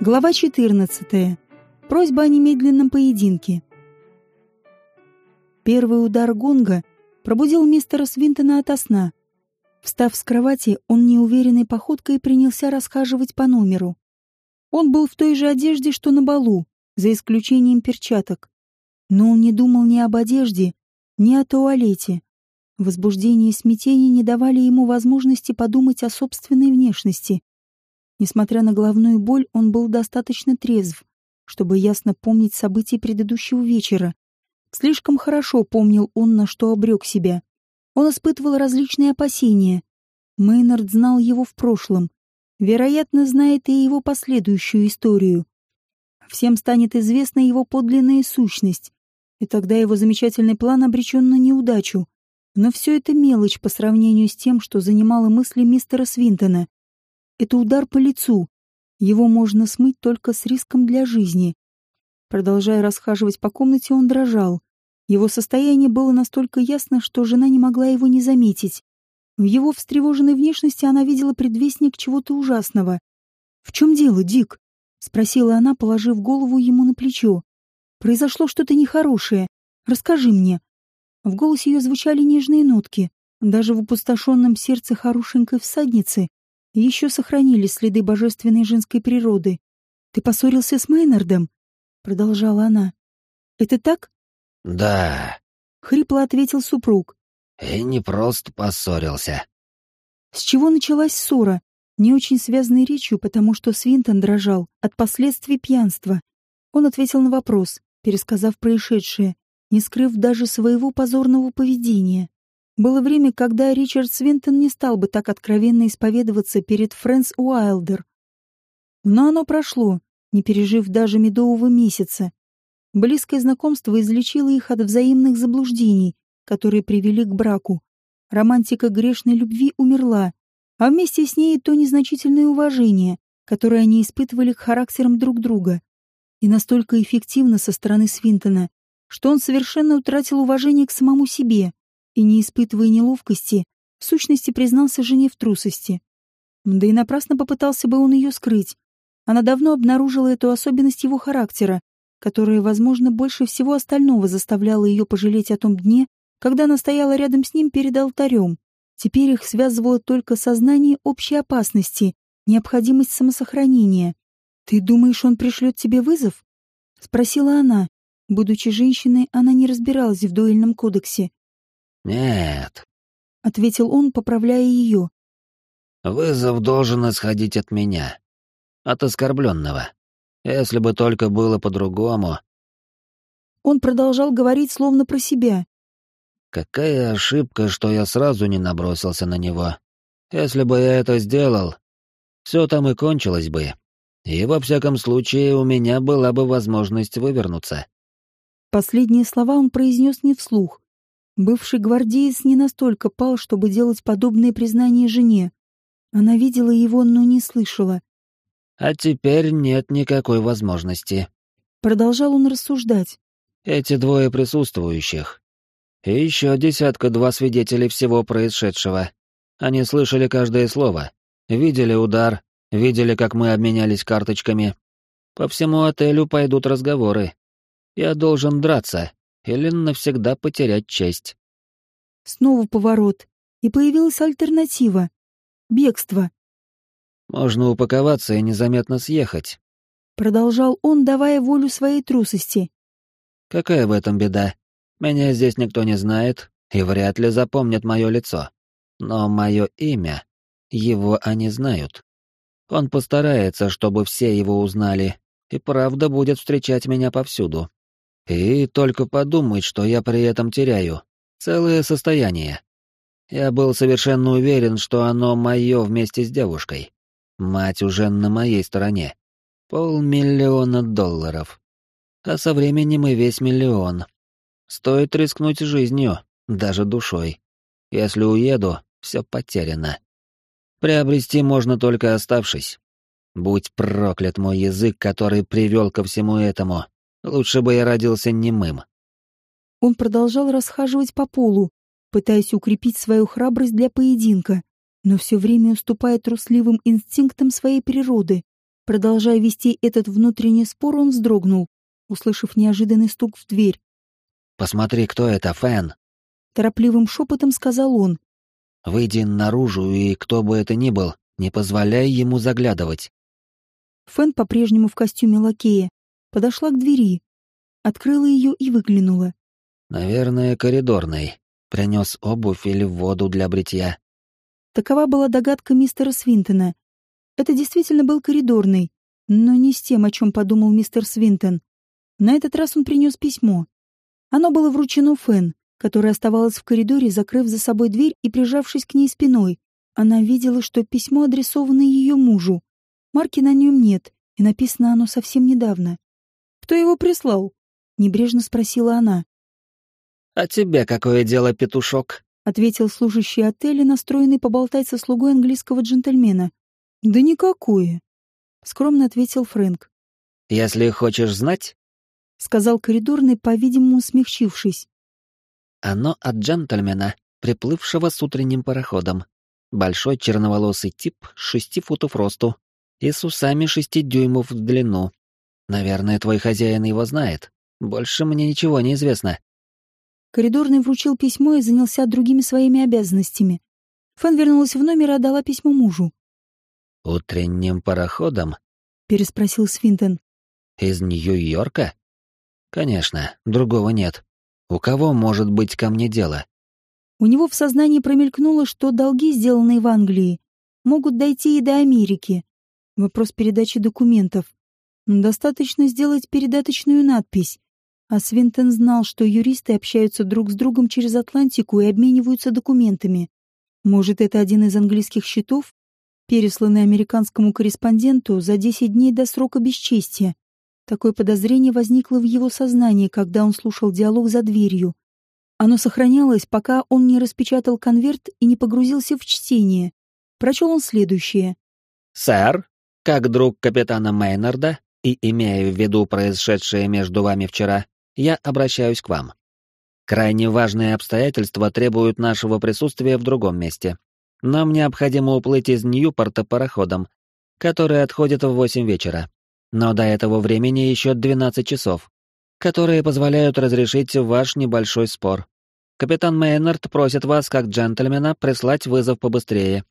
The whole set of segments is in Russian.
Глава 14. Просьба о немедленном поединке. Первый удар гонга пробудил мистера Свинтона ото сна. Встав с кровати, он неуверенной походкой принялся расхаживать по номеру. Он был в той же одежде, что на балу, за исключением перчаток. Но он не думал ни об одежде, ни о туалете. Возбуждение и смятение не давали ему возможности подумать о собственной внешности. Несмотря на головную боль, он был достаточно трезв, чтобы ясно помнить события предыдущего вечера. Слишком хорошо помнил он, на что обрек себя. Он испытывал различные опасения. Мейнард знал его в прошлом. Вероятно, знает и его последующую историю. Всем станет известна его подлинная сущность, и тогда его замечательный план обречен на неудачу. Но все это мелочь по сравнению с тем, что занимало мысли мистера Свинтона. Это удар по лицу. Его можно смыть только с риском для жизни. Продолжая расхаживать по комнате, он дрожал. Его состояние было настолько ясно, что жена не могла его не заметить. В его встревоженной внешности она видела предвестник чего-то ужасного. «В чем дело, Дик?» — спросила она, положив голову ему на плечо. «Произошло что-то нехорошее. Расскажи мне». В голосе ее звучали нежные нотки. Даже в опустошенном сердце хорошенькой всадницы еще сохранились следы божественной женской природы. «Ты поссорился с Мейнардом?» — продолжала она. «Это так?» «Да», — хрипло ответил супруг. «И не просто поссорился». С чего началась ссора? Не очень связанной речью, потому что Свинтон дрожал от последствий пьянства. Он ответил на вопрос, пересказав происшедшее, не скрыв даже своего позорного поведения. Было время, когда Ричард Свинтон не стал бы так откровенно исповедоваться перед Фрэнс Уайлдер. Но оно прошло, не пережив даже медового месяца. Близкое знакомство излечило их от взаимных заблуждений, которые привели к браку. Романтика грешной любви умерла, а вместе с ней то незначительное уважение, которое они испытывали к характерам друг друга. И настолько эффективно со стороны Свинтона, что он совершенно утратил уважение к самому себе и, не испытывая неловкости, в сущности признался жене в трусости. Да и напрасно попытался бы он ее скрыть. Она давно обнаружила эту особенность его характера, которая, возможно, больше всего остального заставляла ее пожалеть о том дне, когда она стояла рядом с ним перед алтарем. Теперь их связывало только сознание общей опасности, необходимость самосохранения. «Ты думаешь, он пришлет тебе вызов?» — спросила она. Будучи женщиной, она не разбиралась в дуэльном кодексе «Нет», — ответил он, поправляя ее. «Вызов должен исходить от меня, от оскорбленного. Если бы только было по-другому...» Он продолжал говорить словно про себя. «Какая ошибка, что я сразу не набросился на него. Если бы я это сделал, все там и кончилось бы. И во всяком случае у меня была бы возможность вывернуться». Последние слова он произнес не вслух, Бывший гвардеец не настолько пал, чтобы делать подобные признания жене. Она видела его, но не слышала. «А теперь нет никакой возможности», — продолжал он рассуждать. «Эти двое присутствующих. И еще десятка-два свидетелей всего происшедшего. Они слышали каждое слово, видели удар, видели, как мы обменялись карточками. По всему отелю пойдут разговоры. Я должен драться, или навсегда потерять честь. Снова поворот, и появилась альтернатива — бегство. Можно упаковаться и незаметно съехать. Продолжал он, давая волю своей трусости. Какая в этом беда? Меня здесь никто не знает и вряд ли запомнит мое лицо. Но мое имя, его они знают. Он постарается, чтобы все его узнали, и правда будет встречать меня повсюду. И только подумать, что я при этом теряю. Целое состояние. Я был совершенно уверен, что оно мое вместе с девушкой. Мать уже на моей стороне. Полмиллиона долларов. А со временем и весь миллион. Стоит рискнуть жизнью, даже душой. Если уеду, все потеряно. Приобрести можно только оставшись. Будь проклят мой язык, который привел ко всему этому. Лучше бы я родился немым. Он продолжал расхаживать по полу, пытаясь укрепить свою храбрость для поединка, но все время уступая трусливым инстинктам своей природы. Продолжая вести этот внутренний спор, он вздрогнул, услышав неожиданный стук в дверь. «Посмотри, кто это, Фэн!» Торопливым шепотом сказал он. «Выйди наружу, и кто бы это ни был, не позволяй ему заглядывать». Фэн, по-прежнему в костюме лакея, подошла к двери, открыла ее и выглянула. «Наверное, коридорный. Принес обувь или воду для бритья». Такова была догадка мистера Свинтона. Это действительно был коридорный, но не с тем, о чем подумал мистер Свинтон. На этот раз он принес письмо. Оно было вручено Фэн, которая оставалась в коридоре, закрыв за собой дверь и прижавшись к ней спиной. Она видела, что письмо адресовано ее мужу. Марки на нем нет, и написано оно совсем недавно. «Кто его прислал?» — небрежно спросила она. «А тебе какое дело, петушок?» — ответил служащий отеля, настроенный поболтать со слугой английского джентльмена. «Да никакое», — скромно ответил Фрэнк. «Если хочешь знать», — сказал коридорный, по-видимому, смягчившись. «Оно от джентльмена, приплывшего с утренним пароходом. Большой черноволосый тип шести футов росту и с усами шести дюймов в длину. Наверное, твой хозяин его знает. Больше мне ничего не известно». Коридорный вручил письмо и занялся другими своими обязанностями. Фэн вернулась в номер и отдала письмо мужу. «Утренним пароходом?» — переспросил Свинтон. «Из Нью-Йорка?» «Конечно, другого нет. У кого может быть ко мне дело?» У него в сознании промелькнуло, что долги, сделанные в Англии, могут дойти и до Америки. Вопрос передачи документов. Достаточно сделать передаточную надпись. А Свинтон знал, что юристы общаются друг с другом через Атлантику и обмениваются документами. Может, это один из английских счетов, пересланный американскому корреспонденту за 10 дней до срока бесчестия. Такое подозрение возникло в его сознании, когда он слушал диалог за дверью. Оно сохранялось, пока он не распечатал конверт и не погрузился в чтение. Прочел он следующее. «Сэр, как друг капитана Мейнарда и имея в виду происшедшее между вами вчера, я обращаюсь к вам. Крайне важные обстоятельства требуют нашего присутствия в другом месте. Нам необходимо уплыть из Ньюпорта пароходом, который отходит в восемь вечера. Но до этого времени еще 12 часов, которые позволяют разрешить ваш небольшой спор. Капитан Мейнард просит вас, как джентльмена, прислать вызов побыстрее.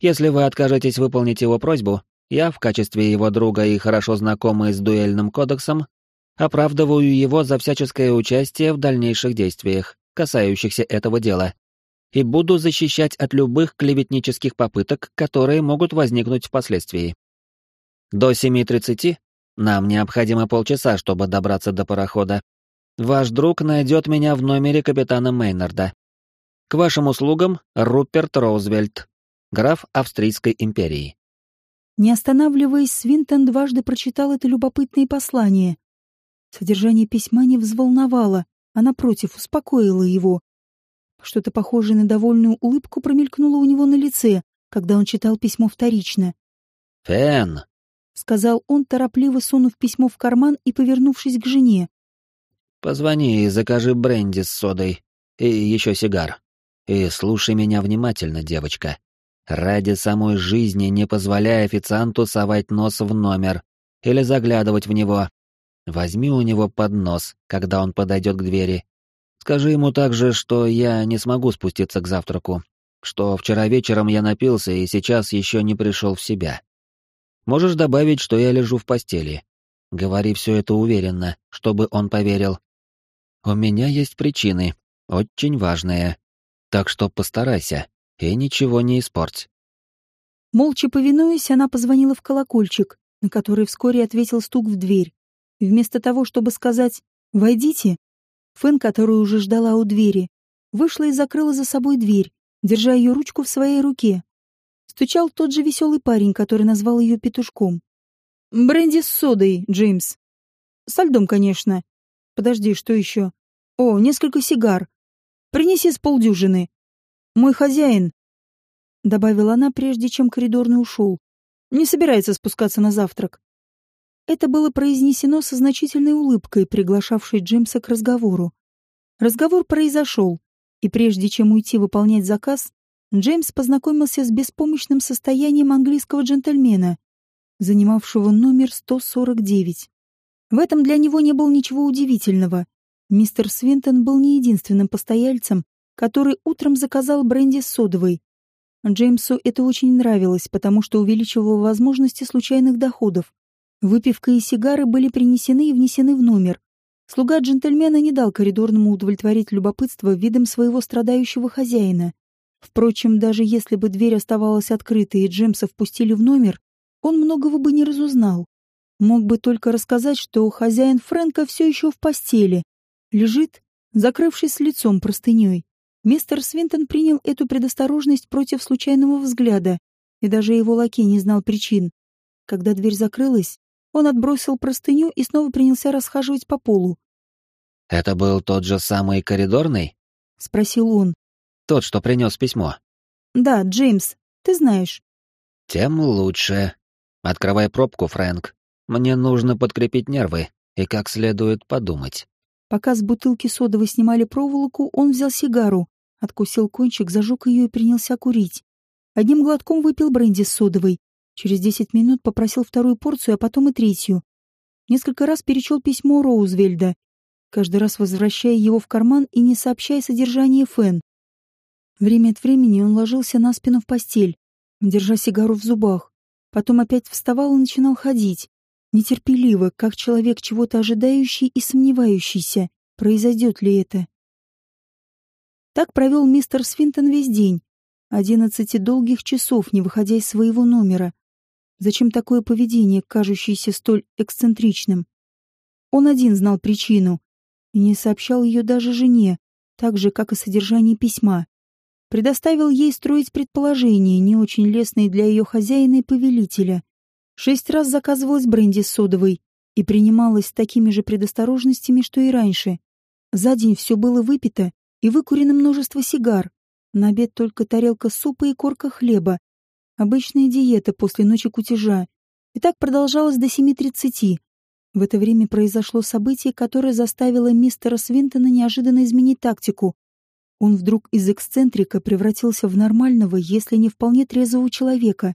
Если вы откажетесь выполнить его просьбу, я, в качестве его друга и хорошо знакомый с дуэльным кодексом, оправдываю его за всяческое участие в дальнейших действиях, касающихся этого дела, и буду защищать от любых клеветнических попыток, которые могут возникнуть впоследствии. До 7.30 нам необходимо полчаса, чтобы добраться до парохода. Ваш друг найдет меня в номере капитана Мейнарда. К вашим услугам Руперт Роузвельт, граф Австрийской империи. Не останавливаясь, Свинтон дважды прочитал это любопытное послание. Содержание письма не взволновало, а напротив успокоило его. Что-то похожее на довольную улыбку промелькнуло у него на лице, когда он читал письмо вторично. «Фен!» — сказал он, торопливо сунув письмо в карман и повернувшись к жене. «Позвони и закажи бренди с содой. И еще сигар. И слушай меня внимательно, девочка. Ради самой жизни не позволяй официанту совать нос в номер или заглядывать в него. Возьми у него поднос, когда он подойдет к двери. Скажи ему также, что я не смогу спуститься к завтраку, что вчера вечером я напился и сейчас еще не пришел в себя. Можешь добавить, что я лежу в постели. Говори все это уверенно, чтобы он поверил. У меня есть причины, очень важные. Так что постарайся и ничего не испорть. Молча повинуясь, она позвонила в колокольчик, на который вскоре ответил стук в дверь. Вместо того, чтобы сказать «Войдите», Фэн, которая уже ждала у двери, вышла и закрыла за собой дверь, держа ее ручку в своей руке. Стучал тот же веселый парень, который назвал ее петушком. «Бренди с содой, Джеймс. Со льдом, конечно. Подожди, что еще? О, несколько сигар. Принеси с полдюжины. Мой хозяин», — добавила она, прежде чем коридорный ушел, — «не собирается спускаться на завтрак. Это было произнесено со значительной улыбкой, приглашавшей Джеймса к разговору. Разговор произошел, и прежде чем уйти выполнять заказ, Джеймс познакомился с беспомощным состоянием английского джентльмена. занимавшего номер 149. В этом для него не было ничего удивительного. Мистер Свинтон был не единственным постояльцем, который утром заказал бренди с содовой. Джеймсу это очень нравилось, потому что увеличивало возможности случайных доходов. Выпивка и сигары были принесены и внесены в номер. Слуга джентльмена не дал коридорному удовлетворить любопытство видом своего страдающего хозяина. Впрочем, даже если бы дверь оставалась открытой и Джемса впустили в номер, он многого бы не разузнал. Мог бы только рассказать, что хозяин Фрэнка все еще в постели, лежит, закрывшись лицом простыней. Мистер Свинтон принял эту предосторожность против случайного взгляда, и даже его лакей не знал причин. Когда дверь закрылась, он отбросил простыню и снова принялся расхаживать по полу. «Это был тот же самый коридорный?» — спросил он. Тот, что принес письмо. Да, Джеймс, ты знаешь. Тем лучше. Открывай пробку, Фрэнк. Мне нужно подкрепить нервы и как следует подумать. Пока с бутылки содовой снимали проволоку, он взял сигару, откусил кончик, зажег ее и принялся курить. Одним глотком выпил бренди с содовой. Через десять минут попросил вторую порцию, а потом и третью. Несколько раз перечел письмо Роузвельда, каждый раз возвращая его в карман и не сообщая содержание Фэн. Время от времени он ложился на спину в постель, держа сигару в зубах. Потом опять вставал и начинал ходить. Нетерпеливо, как человек чего-то ожидающий и сомневающийся, произойдет ли это. Так провел мистер Свинтон весь день. Одиннадцати долгих часов, не выходя из своего номера. Зачем такое поведение, кажущееся столь эксцентричным? Он один знал причину и не сообщал ее даже жене, так же, как и содержание письма предоставил ей строить предположения, не очень лестные для ее хозяина и повелителя. Шесть раз заказывалась бренди с содовой и принималась с такими же предосторожностями, что и раньше. За день все было выпито и выкурено множество сигар. На обед только тарелка супа и корка хлеба. Обычная диета после ночи кутежа. И так продолжалось до 7.30. В это время произошло событие, которое заставило мистера Свинтона неожиданно изменить тактику он вдруг из эксцентрика превратился в нормального, если не вполне трезвого человека.